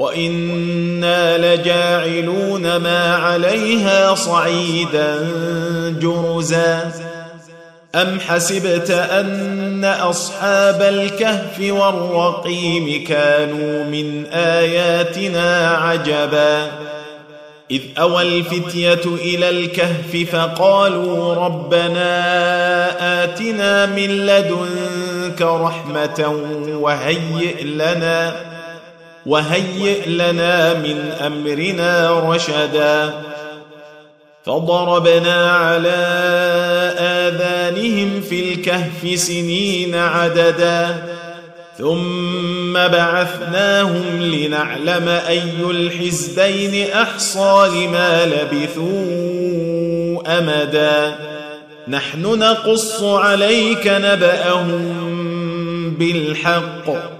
وأنا لجاعلون ما عليها صعيدا جرزا ام حسبت ان اصحاب الكهف والرقيم كانوا من اياتنا عجبا اذ اوى الفتيه إلى الكهف فقالوا ربنا اتنا من لدنك رحمه وهيئ لنا وهيئ لنا من أمرنا رشدا. فضربنا على آذانهم في الكهف سنين عددا. ثم بعثناهم لنعلم أي الحزبين أحصى لما لبثوا أمدا. نحن نقص عليك نبأهم بالحق.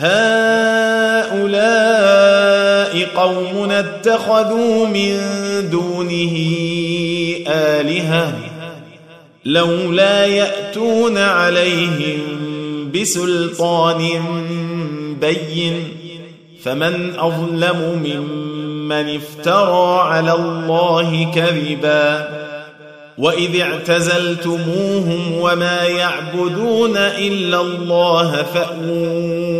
هؤلاء قوم اتخذوا من دونه آلهة لولا يأتون عليهم بسلطان بين فمن أظلم ممن افترى على الله كذبا وإذ اعتزلتموهم وما يعبدون إلا الله فأووا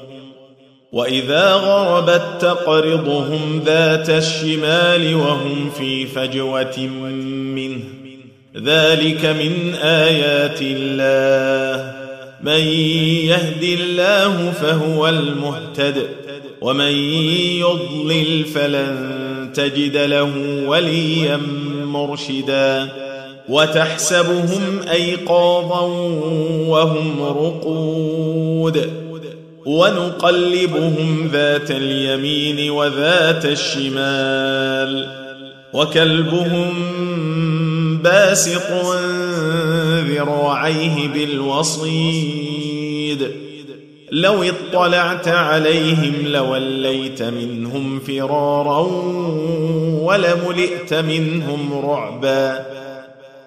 وإذا غربت تقرضهم ذات الشمال وهم في فجوة منه. ذلك من آيات الله. من يهد الله فهو المهتد. ومن يضلل فلن تجد له وليا مرشدا. وتحسبهم أيقاظا وهم رقود. ونقلبهم ذات اليمين وذات الشمال وكلبهم باسق ذراعيه بالوصيد لو اطلعت عليهم لوليت منهم فرارا ولملئت منهم رعبا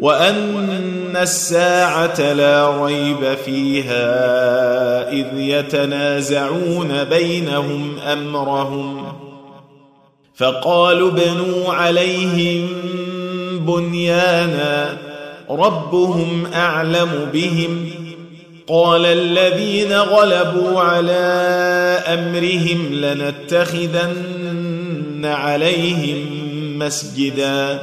وان الساعة لا ريب فيها اذ يتنازعون بينهم امرهم فقالوا ابنوا عليهم بنيانا ربهم اعلم بهم قال الذين غلبوا على امرهم لنتخذن عليهم مسجدا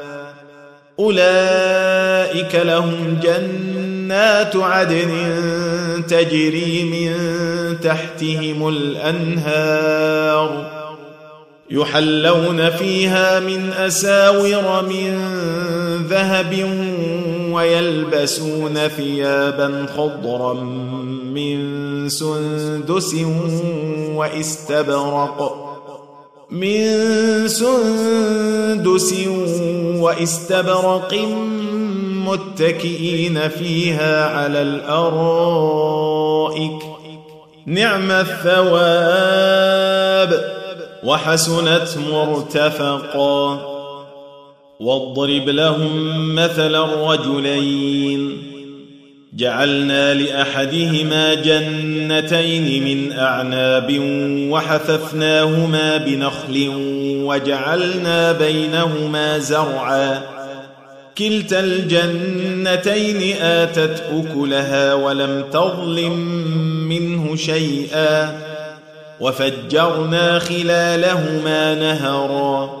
أولئك لهم جنات عدن تجري من تحتهم الأنهار يحلون فيها من أساور من ذهب ويلبسون ثيابا خضرا من سندس وإستبرق من سندس واستبرق متكئين فيها على الأرائك. نعم الثواب وحسنت مرتفقا. واضرب لهم مثل الرجلين. جعلنا لأحدهما جنتين من أعناب وحففناهما بنخل وجعلنا بينهما زرعا. كلتا الجنتين آتت أكلها ولم تظلم منه شيئا. وفجرنا خلالهما نهرا.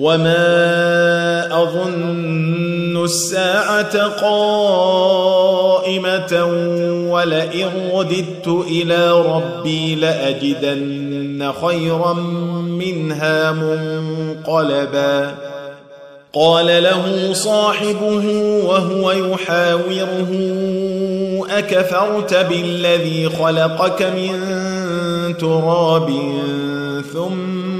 وما اظن الساعة قائمه ولئن رددت إلى ربي لاجدن خيرا منها منقلبا قال له صاحبه وهو يحاوره اكفرت بالذي خلقك من تراب ثم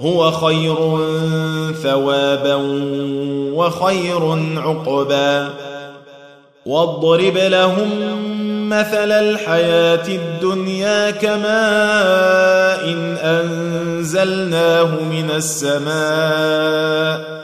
هو خير ثوابا وخير عقبا. واضرب لهم مثل الحياة الدنيا كماء إن أنزلناه من السماء.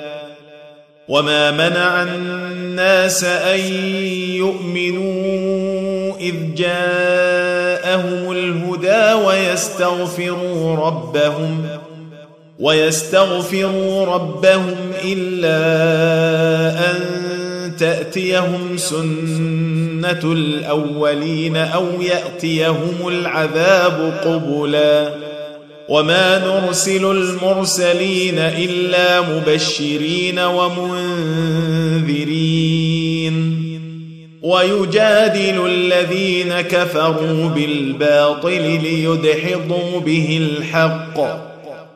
وما منع الناس ان يؤمنوا اذ جاءهم الهدى ويستغفروا ربهم ويستغفروا ربهم الا ان تاتيهم سنه الاولين أو ياتيهم العذاب قبلا وما نرسل المرسلين إلا مبشرين ومنذرين. ويجادل الذين كفروا بالباطل ليدحضوا به الحق.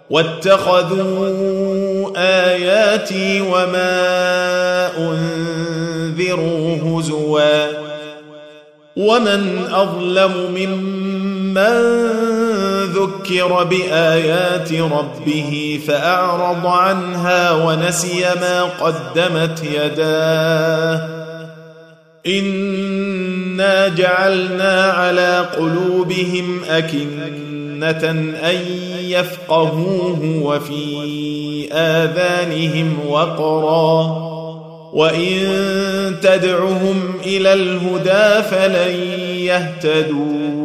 واتخذوا آياتي وما أنذروا هزوا. ومن أظلم ممن ذكر بآيات ربه فأعرض عنها ونسي ما قدمت يداه. انا جعلنا على قلوبهم اكنه ان يفقهوه وفي اذانهم وقرا وان تدعهم إلى الهدى فلن يهتدوا.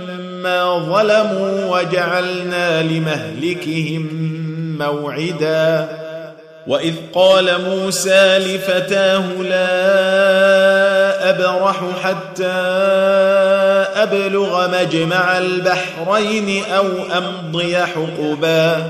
ظلموا وجعلنا لمهلكهم موعدا واذ قال موسى لفتاه لا ابرح حتى ابلغ مجمع البحرين أو امضي حقبا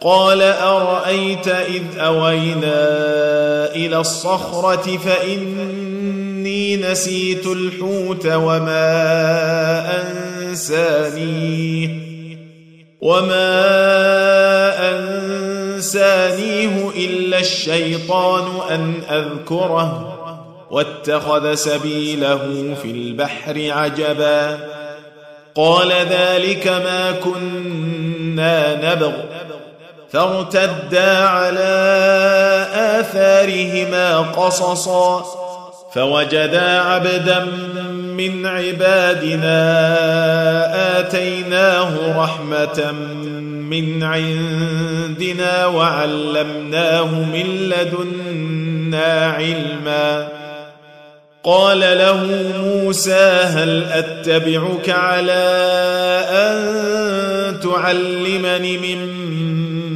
قال أرأيت إذ أوينا إلى الصخرة فإني نسيت الحوت وما أنسانيه وما أنسانيه إلا الشيطان أن أذكره واتخذ سبيله في البحر عجبا. قال ذلك ما كنا نبغ. فارتدا على آثارهما قصصا فوجدا عبدا من عبادنا آتيناه رحمة من عندنا وعلمناه من لدنا علما. قال له موسى هل أتبعك على أن تعلمني مما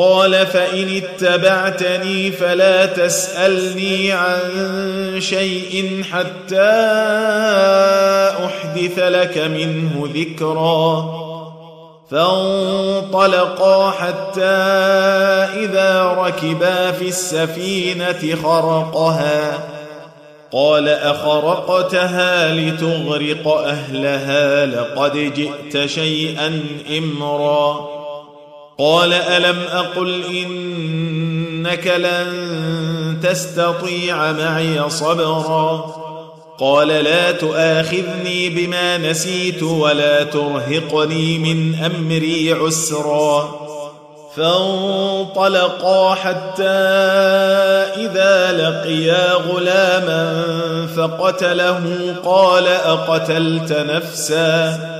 قال فإن اتبعتني فلا تسألني عن شيء حتى أحدث لك منه ذكرا. فانطلقا حتى إذا ركبا في السفينة خرقها. قال أخرقتها لتغرق أهلها لقد جئت شيئا إمرا. قال ألم أقل إنك لن تستطيع معي صبرا قال لا تؤاخذني بما نسيت ولا ترهقني من أمري عسرا فانطلقا حتى إذا لقيا غلاما فقتله قال أقتلت نفسا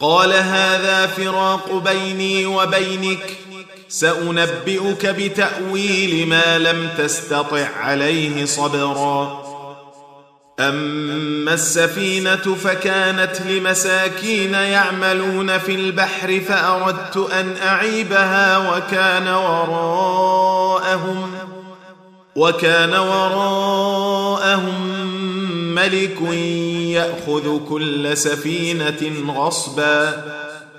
قال هذا فراق بيني وبينك سأنبئك بتأويل ما لم تستطع عليه صبرا. أما السفينة فكانت لمساكين يعملون في البحر فأردت أن أعيبها وكان وراءهم وكان وراءهم ملك يأخذ كل سفينة غصبا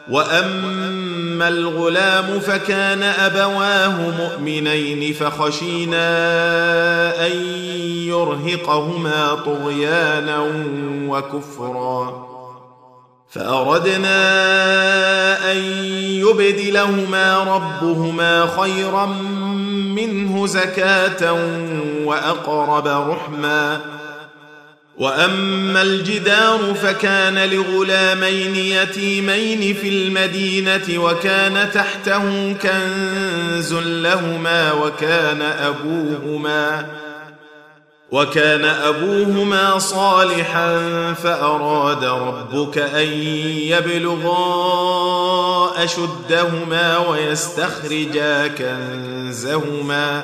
وأما الغلام فكان أبواه مؤمنين فخشينا أن يرهقهما طغيانا وكفرا. فأردنا أن يبدلهما ربهما خيرا منه زكاة وأقرب رحما. وأما الجدار فكان لغلامين يتيمين في المدينة وكان تحته كنز لهما وكان أبوهما وكان أبوهما صالحا فأراد ربك أن يبلغا أشدهما ويستخرجا كنزهما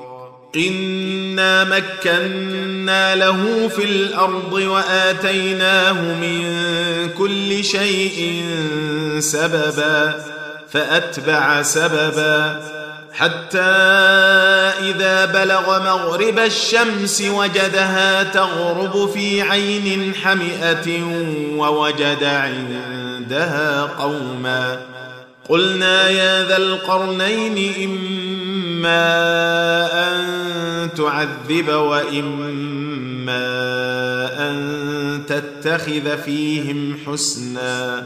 انا مكنا له في الأرض واتيناه من كل شيء سببا فاتبع سببا حتى اذا بلغ مغرب الشمس وجدها تغرب في عين حمئه ووجد عندها قوما قلنا يا ذا القرنين إما أن تعذب وإما أن تتخذ فيهم حسنا.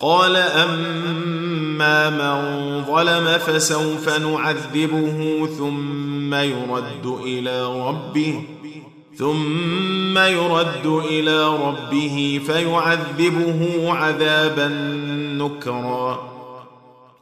قال أما من ظلم فسوف نعذبه ثم يرد إلى ربه ثم يرد إلى ربه فيعذبه عذابا نكرا.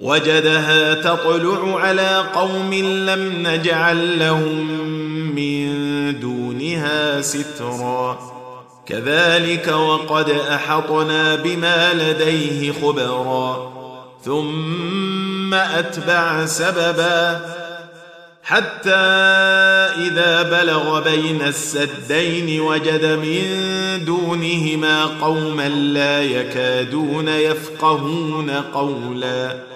وجدها تطلع على قوم لم نجعل لهم من دونها سترا. كذلك وقد أحطنا بما لديه خبرا. ثم أتبع سببا. حتى إذا بلغ بين السدين وجد من دونهما قوما لا يكادون يفقهون قولا.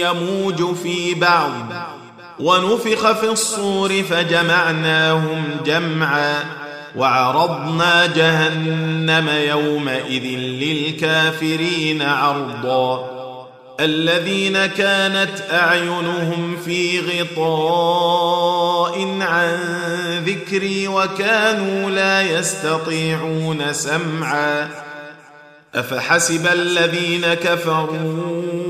يموج في بعض ونفخ في الصور فجمعناهم جمعا وعرضنا جهنم يومئذ للكافرين عرضا الذين كانت أعينهم في غطاء عن ذكري وكانوا لا يستطيعون سمعا أفحسب الذين كفروا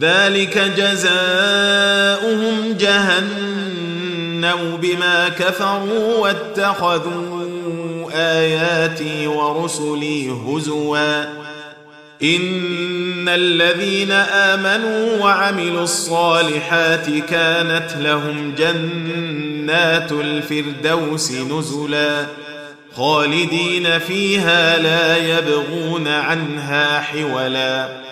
ذلك جزاؤهم جهنم بما كفروا واتخذوا آياتي ورسلي هزوا. إن الذين آمنوا وعملوا الصالحات كانت لهم جنات الفردوس نزلا. خالدين فيها لا يبغون عنها حولا.